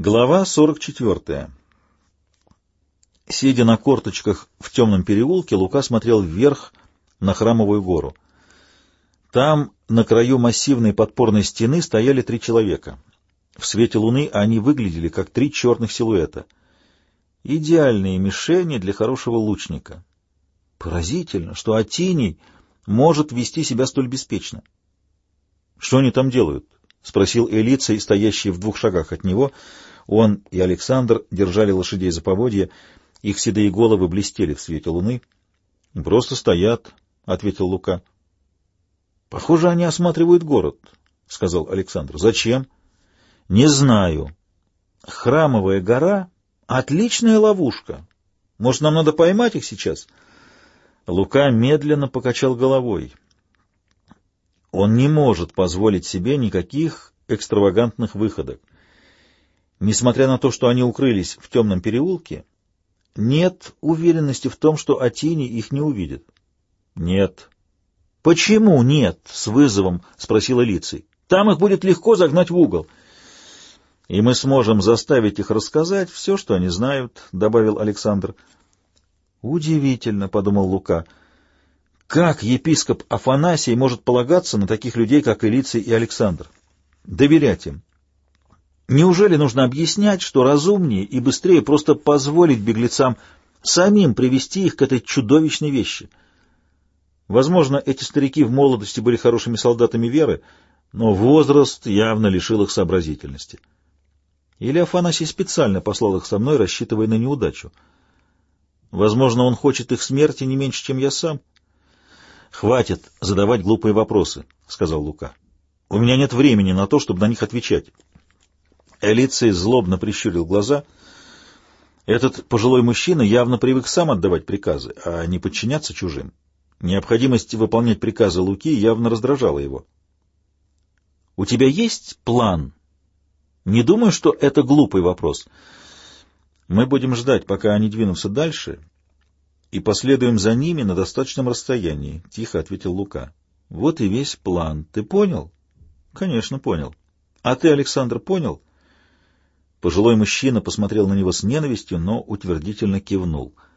Глава 44. Сидя на корточках в темном переулке, Лука смотрел вверх на храмовую гору. Там, на краю массивной подпорной стены, стояли три человека. В свете луны они выглядели как три черных силуэта. Идеальные мишени для хорошего лучника. Поразительно, что Атиний может вести себя столь беспечно. — Что они там делают? — спросил Элицей, стоящий в двух шагах от него — он и Александр держали лошадей за поводья, их седые головы блестели в свете луны. — Просто стоят, — ответил Лука. — Похоже, они осматривают город, — сказал Александр. — Зачем? — Не знаю. Храмовая гора — отличная ловушка. Может, нам надо поймать их сейчас? Лука медленно покачал головой. Он не может позволить себе никаких экстравагантных выходок. Несмотря на то, что они укрылись в темном переулке, нет уверенности в том, что Атини их не увидит. — Нет. — Почему нет? — с вызовом спросила Лицей. — Там их будет легко загнать в угол. — И мы сможем заставить их рассказать все, что они знают, — добавил Александр. — Удивительно, — подумал Лука. — Как епископ Афанасий может полагаться на таких людей, как Элицей и Александр? Доверять им? Неужели нужно объяснять, что разумнее и быстрее просто позволить беглецам самим привести их к этой чудовищной вещи? Возможно, эти старики в молодости были хорошими солдатами веры, но возраст явно лишил их сообразительности. Или Афанасий специально послал их со мной, рассчитывая на неудачу. Возможно, он хочет их смерти не меньше, чем я сам. — Хватит задавать глупые вопросы, — сказал Лука. — У меня нет времени на то, чтобы на них отвечать. Элицей злобно прищурил глаза. Этот пожилой мужчина явно привык сам отдавать приказы, а не подчиняться чужим. Необходимость выполнять приказы Луки явно раздражала его. — У тебя есть план? Не думаю, что это глупый вопрос. Мы будем ждать, пока они двинутся дальше, и последуем за ними на достаточном расстоянии, — тихо ответил Лука. — Вот и весь план. Ты понял? — Конечно, понял. — А ты, Александр, понял? — Пожилой мужчина посмотрел на него с ненавистью, но утвердительно кивнул —